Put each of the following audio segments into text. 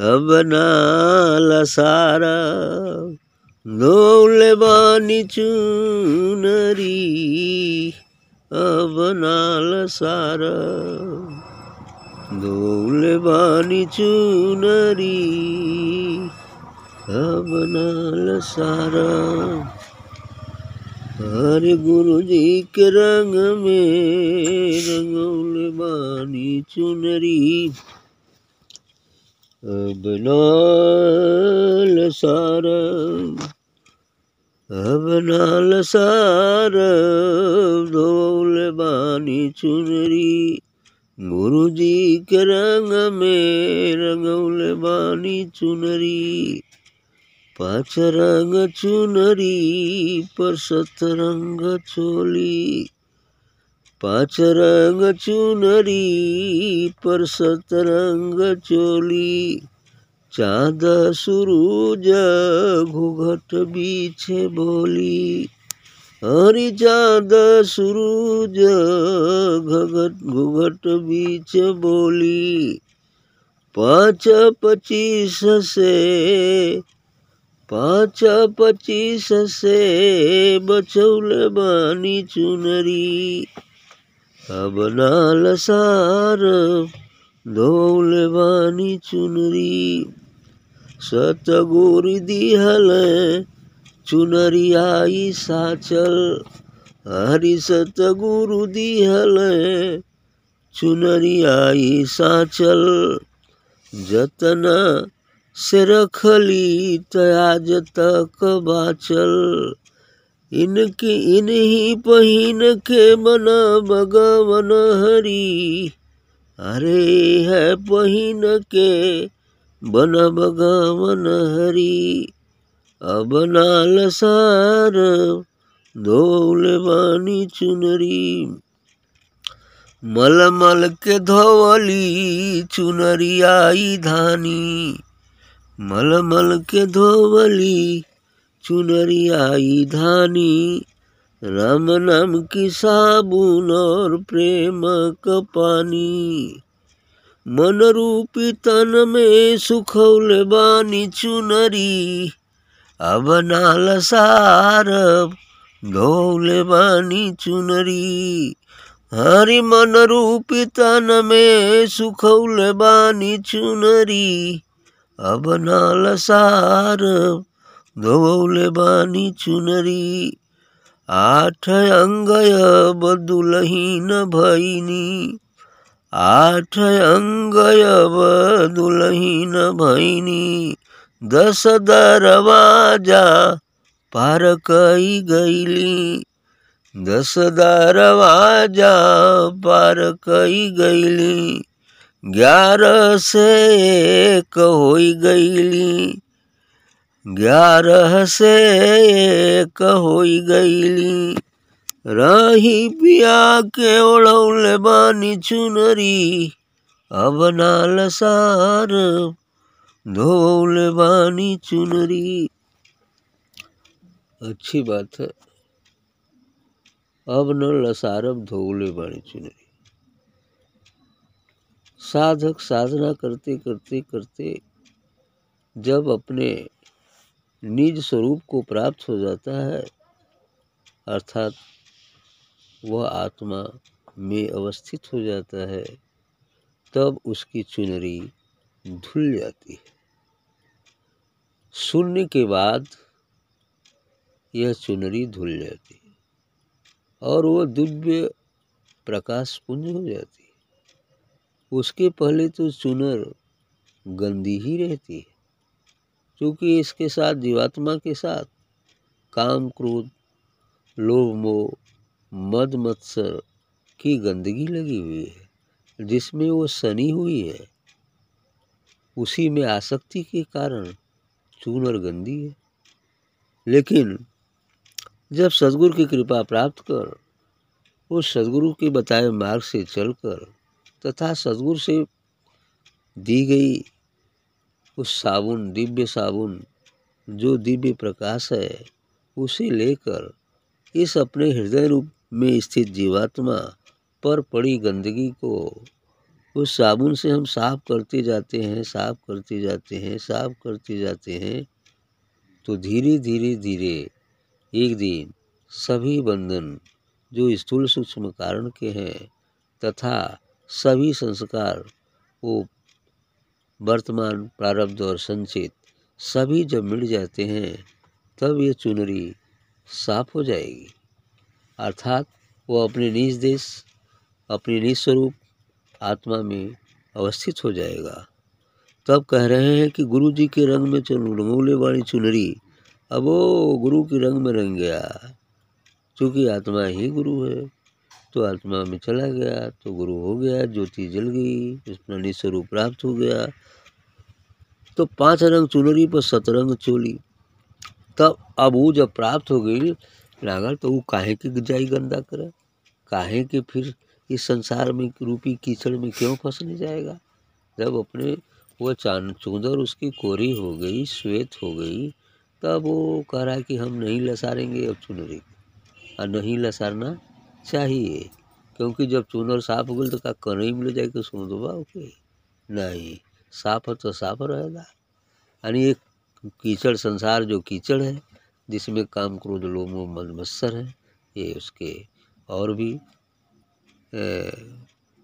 अब नाल सारा धोले बानी चुनरी। अब नाल सारा धोले बानी चुनरी। अब नाल सारा हरे गुरु जी के रंग में रंगौले बानी चुनरी। अब नाल सारा अब नाल सारा धोले बानी चुनरी गुरु जी के रंग में रंगौले बानी चुनरी, पाँच रंग चुनरी, पर सत रंग चोली। पाँच रंग चुनरी पर सतरंग चोली। चाँद सुरूज घुघट बीछे बोली। हरि चाँद सुरूज घघट घुघट बीच बोली। पाँच पच्चीस से पाँच पच्चीस से बचौल बानी चुनरी। अब नाल सार, धोल बानी चुनरी। सतगुरु दिहल चुनरी आई साचल। हरि सतगुरु दिहल चुनरी आई साचल। जतना से रखली तयाज तक बाचल। इनकी इन्हीं पहिन के मन भगवन हरी। अरे है पहिन के बन भगवन हरी। अब नाल सार, धोल बानी चुनरी। मल मल के धोवली चुनरी आई धानी। मल मल के धोवली चुनरी आई धानी। राम नाम की साबुन और प्रेम का पानी। मन रूपी तन में सुखौल बानी चुनरी। अब नाल सार धोल बानी चुनरी। हरि मन रूपी तन में सुखौल बानी चुनरी। अब नाल सार धोले बानी चुनरी। आठ अंगय बदुलहीन भैनी आठ अंगय बदुलहीन भैनी दस दरवाज़ा पार कई गईली। दस दरवाज़ा पार कई गईली। ग्यारह से एक हो गईली। ग्यारह से एक हो गईली। रही पिया के ओढ़ौले बानी चुनरी, अब नाल सार धोले बानी चुनरी। अच्छी बात है। अब न लसारब धोले बानी चुनरी। साधक साधना करते करते करते जब अपने निज स्वरूप को प्राप्त हो जाता है, अर्थात वह आत्मा में अवस्थित हो जाता है, तब उसकी चुनरी धुल जाती है। सुनने के बाद यह चुनरी धुल जाती है और वह दिव्य प्रकाश पुंज हो जाती है। उसके पहले तो चुनर गंदी ही रहती है। क्योंकि इसके साथ, जीवात्मा के साथ, काम क्रोध, लोभ मोह, मद मत्सर की गंदगी लगी हुई है। जिसमें वो सनी हुई है, उसी में आसक्ति के कारण चून और गंदी है। लेकिन जब सदगुरु की कृपा प्राप्त कर, उस सदगुरु के बताए मार्ग से चलकर तथा सदगुरु से दी गई उस साबुन, दिव्य साबुन, जो दिव्य प्रकाश है, उसे लेकर इस अपने हृदय रूप में स्थित जीवात्मा पर पड़ी गंदगी को, उस साबुन से हम साफ़ करते जाते हैं, साफ़ करते जाते हैं, साफ़ करते जाते हैं तो धीरे धीरे धीरे एक दिन सभी बंधन जो स्थूल सूक्ष्म कारण के हैं तथा सभी संस्कार वो वर्तमान, प्रारब्ध और संचित सभी जब मिट जाते हैं, तब ये चुनरी साफ़ हो जाएगी। अर्थात वो अपने निज देश, अपने निज स्वरूप आत्मा में अवस्थित हो जाएगा। तब कह रहे हैं कि गुरु जी के रंग में चुन, रंगोले वाली चुनरी, अब वो गुरु के रंग में रंग गया, क्योंकि आत्मा ही गुरु है। तो आत्मा में चला गया तो गुरु हो गया, ज्योति जल गई अपना निस्वरूप प्राप्त हो गया। तो पाँच रंग चुनरी पर सतरंग चोली। तब अब वो जब प्राप्त हो गई लागल तो वो काहे के जाई गंदा करे? काहे के फिर इस संसार में रूपी कीचड़ में क्यों फंसने जाएगा? जब अपने वो चाँद चूदर उसकी कोरी हो गई, श्वेत हो गई, तब वो कह रहा है कि हम नहीं लसारेंगे अब चुनरी। और नहीं लसारना चाहिए। क्योंकि जब चूनर साफ़ हो गई तो का कनई मिल जाए कि सुन दो ओके नहीं साफ़ है तो साफ़ रहेगा। यानी एक कीचड़ संसार जो कीचड़ है जिसमें काम क्रोध लोम मद मत्सर है ये उसके और भी ए,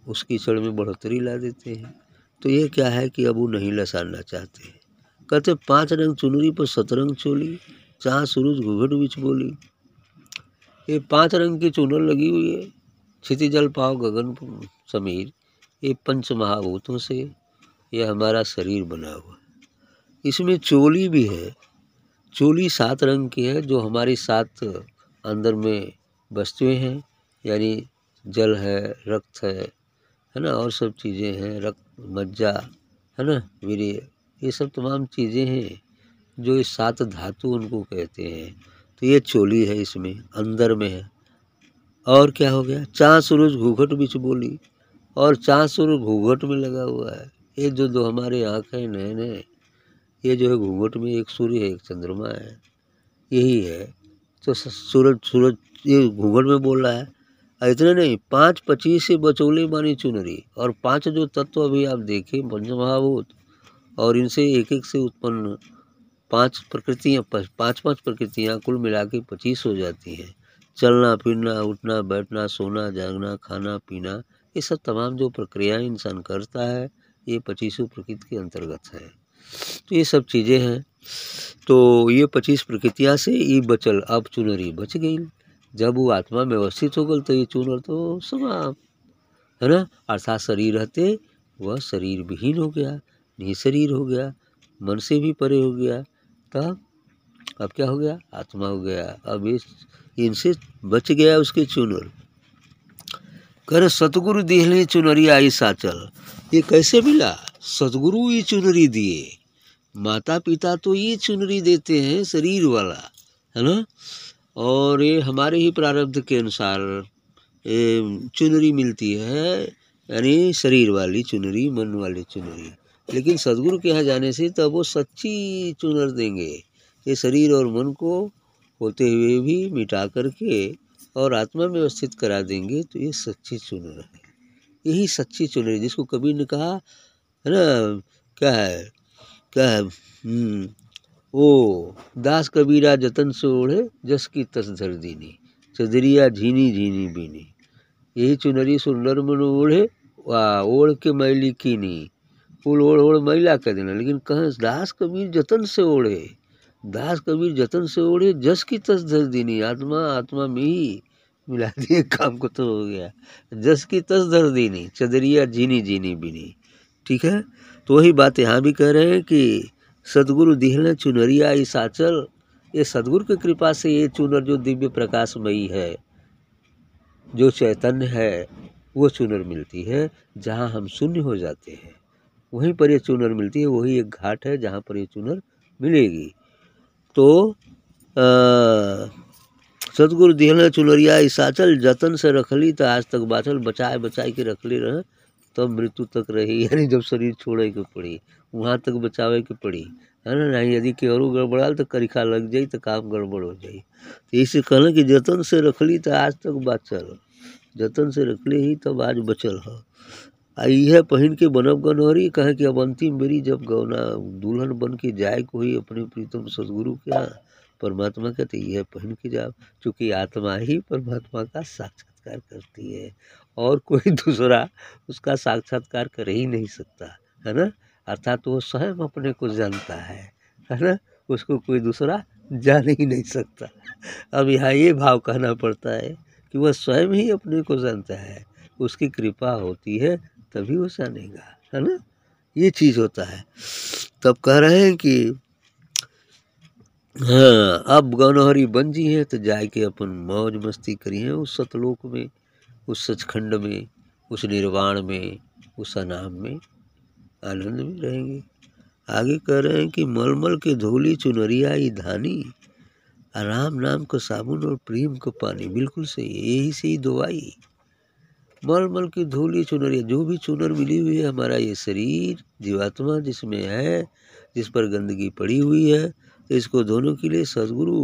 उस कीचड़ में बढ़ोतरी ला देते हैं। तो ये क्या है कि अब वो नहीं लसारना चाहते हैं। कहते पाँच रंग चुनरी पर सतरंग चोली चाह सूरज घुघट बिच बोली। ये पाँच रंग की चुनर लगी हुई है। क्षिति जल पाव, गगन समीर, ये पंच महाभूतों से ये हमारा शरीर बना हुआ इसमें चोली भी है। चोली सात रंग की है, जो हमारी सात अंदर में वस्तुएँ हैं, यानी जल है, रक्त है है ना, और सब चीज़ें हैं, रक्त, मज्जा, है ना, वीर्य, ये सब तमाम चीज़ें हैं, जो ये सात धातु उनको कहते हैं। तो ये चोली है इसमें, अंदर में है। और क्या हो गया? चाँ सूरज घूघट बीच बोली। और चाँ सूरज घूघट में लगा हुआ है। ये जो दो हमारे आँख हैं नए नए ये जो है घूघट में एक सूर्य है, एक चंद्रमा है। यही है। तो सूरज सूरज ये घूघट में बोल रहा है। इतने नहीं, पाँच पच्चीस से बचौले मानी चुनरी। और पाँच जो तत्व अभी आप देखें, पंचमहाभूत, और इनसे एक एक से उत्पन्न पाँच प्रकृतियाँ पाँच पाँच प्रकृतियाँ कुल मिला के पच्चीस हो जाती हैं। चलना, फिरना, उठना, बैठना, सोना, जागना, खाना, पीना, ये सब तमाम जो प्रक्रियाएँ इंसान करता है, ये पच्चीसों प्रकृति के अंतर्गत है। तो ये सब चीज़ें हैं। तो ये पच्चीस प्रकृतियाँ से ये बचल, अब चुनरी बच गई। जब वो आत्मा में अवस्थित हो गल तो ये चुनर तो समाप्त, है ना? अर्थात शरीर रहते, वह शरीर विहीन हो गया नहीं शरीर हो गया, मन से भी परे हो गया। तब अब क्या हो गया? आत्मा हो गया। अब इस, इनसे बच गया उसके चुनर। कर सतगुरु देहले चुनरी आई साचल। ये कैसे मिला? सतगुरु ये चुनरी दिए। माता पिता तो ये चुनरी देते हैं शरीर वाला, है ना? और ये हमारे ही प्रारब्ध के अनुसार चुनरी मिलती है, यानी शरीर वाली चुनरी, मन वाली चुनरी। लेकिन सदगुरु के यहाँ जाने से तब वो सच्ची चुनर देंगे। ये शरीर और मन को होते हुए भी मिटा करके और आत्मा में व्यवस्थित करा देंगे तो ये सच्ची चुनर है। यही सच्ची चुनरी जिसको कबीर ने कहा है ना क्या है क्या है हम्म, ओ दास कबीरा जतन से ओढ़े जस की तस धर दीनी चदरिया झीनी झीनी बीनी। यही चुनरी सुंदर मन ओढ़े ओढ़ के मैली कीनी। फूल ओढ़ ओढ़ मैला कर देना, लेकिन कहें दास कबीर जतन से ओढ़े, दास कबीर जतन से ओढ़े, जस की तस धर दीनी, आत्मा आत्मा में ही मिला दिए काम को तो हो गया, जस की तस धर दीनी, चदरिया जीनी जीनी बीनी, ठीक है? तो वही बात यहाँ भी कह रहे हैं कि सदगुरु दिहल चुनरिया इस आचल ये सदगुरु की कृपा से ये चुनर जो दिव्य प्रकाशमयी है, जो चैतन्य है, वो चुनर मिलती है, जहाँ हम शून्य हो जाते हैं। वहीं पर ये चुनर मिलती है, वही एक घाट है जहाँ पर ये चुनर मिलेगी। तो सदगुरु दिहल चुनरिया ईसाचल जतन से रखली तो आज तक बाचल बचाए बचाए के रखले रहे तब तो मृत्यु तक रही यानी जब शरीर छोड़े के पड़ी, वहाँ तक बचावे के पड़ी, है ना? नहीं, यदि केवरो गड़बड़ाल तो करिखा लग जाई तो काम गड़बड़ हो जाई। तो इसे कहना कि जतन से रखली तो आज तक बाचल, जतन से रखले ही तब आज बचल है। आ यह पहन के बनब गनहरी कहे कि अब अंतिम बेरी जब गौना दुल्हन बन के जाए को ही अपने प्रीतम सदगुरु के यहाँ, परमात्मा के तो यह पहन के जाओ क्योंकि आत्मा ही परमात्मा का साक्षात्कार करती है, और कोई दूसरा उसका साक्षात्कार कर ही नहीं सकता, है ना? अर्थात वो स्वयं अपने को जानता है है ना? उसको कोई दूसरा जान ही नहीं सकता। अब यहाँ ये भाव कहना पड़ता है कि वह स्वयं ही अपने को जानता है, उसकी कृपा होती है तभी वो जानेगा है ना? ये चीज़ होता है। तब कह रहे हैं कि हाँ अब गौनहरी बन जी हैं तो जाए के अपन मौज मस्ती करिए उस सतलोक में, उस सचखंड में, उस निर्वाण में, उस अनाम में, आनंद में रहेंगे। आगे कह रहे हैं कि मलमल के धोली चुनरिया ई धानी आराम नाम का साबुन और प्रेम का पानी, बिल्कुल सही, यही से ही दवाई मलमल की धूली चुनरिया जो भी चुनर मिली हुई है, हमारा ये शरीर जीवात्मा जिसमें है, जिस पर गंदगी पड़ी हुई है तो इसको धोने के लिए सदगुरु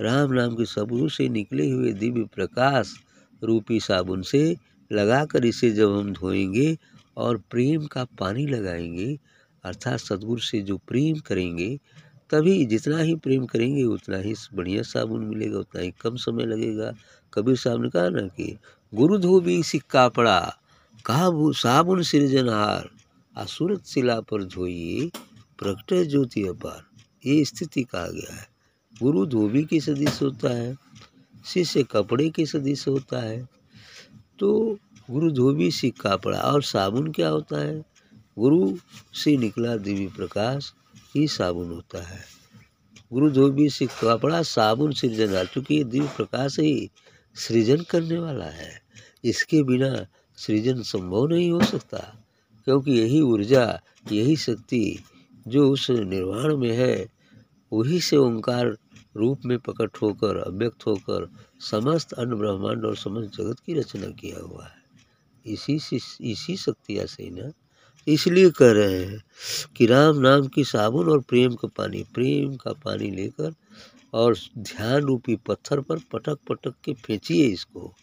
राम नाम के सदगुरु से निकले हुए दिव्य प्रकाश रूपी साबुन से लगाकर इसे जब हम धोएँगे और प्रेम का पानी लगाएँगे, अर्थात सदगुरु से जो प्रेम करेंगे, तभी जितना ही प्रेम करेंगे, उतना ही बढ़िया साबुन मिलेगा, उतना ही कम समय लगेगा। कबीर साहब ने कहा ना कि गुरु धोबी सिक्का पड़ा कहा साबुन सृजनहार असुरत शिला पर धोई प्रकट ज्योति अपार। ये स्थिति कहा गया है। गुरु धोबी के सदृश होता है, शिष्य कपड़े के सदृश होता है। तो गुरु धोबी सिक्का पड़ा और साबुन क्या होता है? गुरु से निकला देवी प्रकाश ही साबुन होता है। गुरु धोबी से कपड़ा, साबुन, सृजनहार चूँकि ये दिव्य प्रकाश ही सृजन करने वाला है। इसके बिना सृजन संभव नहीं हो सकता, क्योंकि यही ऊर्जा, यही शक्ति जो उस निर्वाण में है वही से ओंकार रूप में प्रकट होकर, अव्यक्त होकर समस्त अन्न ब्रह्मांड और समस्त जगत की रचना किया हुआ है। इसी से, इसी शक्तिया से ना? इसलिए कह रहे हैं कि राम नाम की साबुन और प्रेम का पानी, प्रेम का पानी लेकर और ध्यान रूपी पत्थर पर पटक पटक के फेंचिए इसको,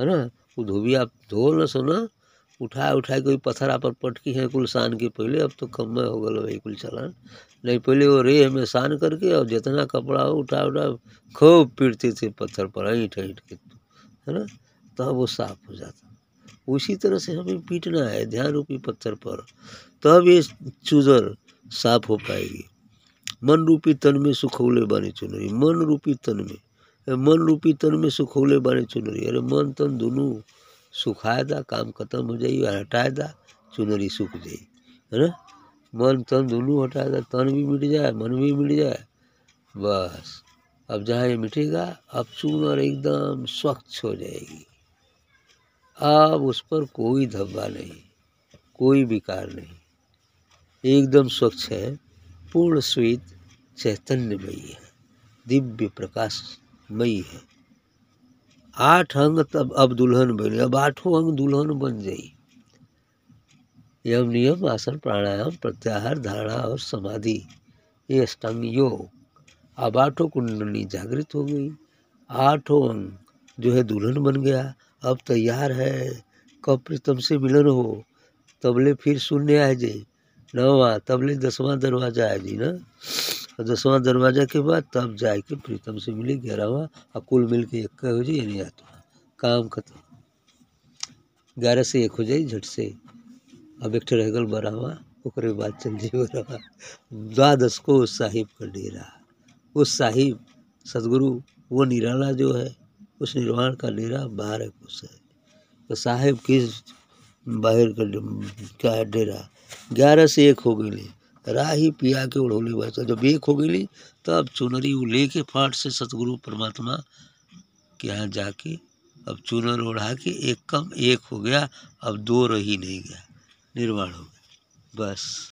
है ना? वो धोबी, आप धो न सुना, उठा उठाए कोई पत्थर आप पर पटकी है कुल सान के पहले, अब तो कम में हो गल भाई कुल चलान। नहीं, पहले वो रेह में सान करके और जितना कपड़ा हो, उठा उठा, खूब पीटते थे पत्थर पर, ईंट ईंट के है ना? तब वो साफ़ हो जाता। उसी तरह से हमें पीटना है, ध्यान रूपी पत्थर पर। तब ये चूजर साफ़ हो पाएगी। मन रूपी तन में सुखौले बानी चुनरी, मन रूपी तन में। मन रूपी तन में सुखौले बानी चुनरी। अरे मन तन दोनों सुखाए दा काम खत्म हो जाई और हटाए दा चुनरी सूख जाए है ना? मन तन दोनों हटाए दा तन भी मिट जाए मन भी मिट जाए बस। अब जहाँ ये मिटेगा, अब चुनर एकदम स्वच्छ हो जाएगी। अब उस पर कोई धब्बा नहीं, कोई विकार नहीं। एकदम स्वच्छ है, पूर्ण श्वेत चैतन्यमयी है। दिव्य प्रकाशमयी है। आठ अंग तब अब दुल्हन बनी, अब आठों अंग दुल्हन बन गई यम नियम, आसन, प्राणायाम, प्रत्याहार, धारणा और समाधि, ये अष्टांग योग। अब आठों कुंडली जागृत हो गई। आठों अंग जो है दुल्हन बन गया। अब तैयार है। कब प्रीतम से मिलन हो तबले फिर शून्य आ जाए नवा तबले दसवां दरवाज़ा आ जी ना। और दसवां दरवाज़ा के बाद तब जाए के प्रीतम से मिली ग्यारहवा, और कुल मिल के एक हो जाए यानी आत्मा काम खत्म। ग्यारह से एक हो जाए झट से। अब एक रह गल बारहवा, ओकरे बाद चल जाए बारहवा। द्वादश को साहिब का डेरा। उस साहिब, सदगुरु, वो निराला जो है, उस निर्वाण का डेरा बारह कोस है तो साहेब किस बाहर का क्या डेरा? ग्यारह से एक हो गई राही पिया के उड़ोले बस जब एक हो गई तब चुनरी वो लेके फाट से सतगुरु परमात्मा के यहाँ जाके, अब चुनर ओढ़ा के एक कम एक हो गया, अब दो रही नहीं गया, निर्वाण हो गया। बस।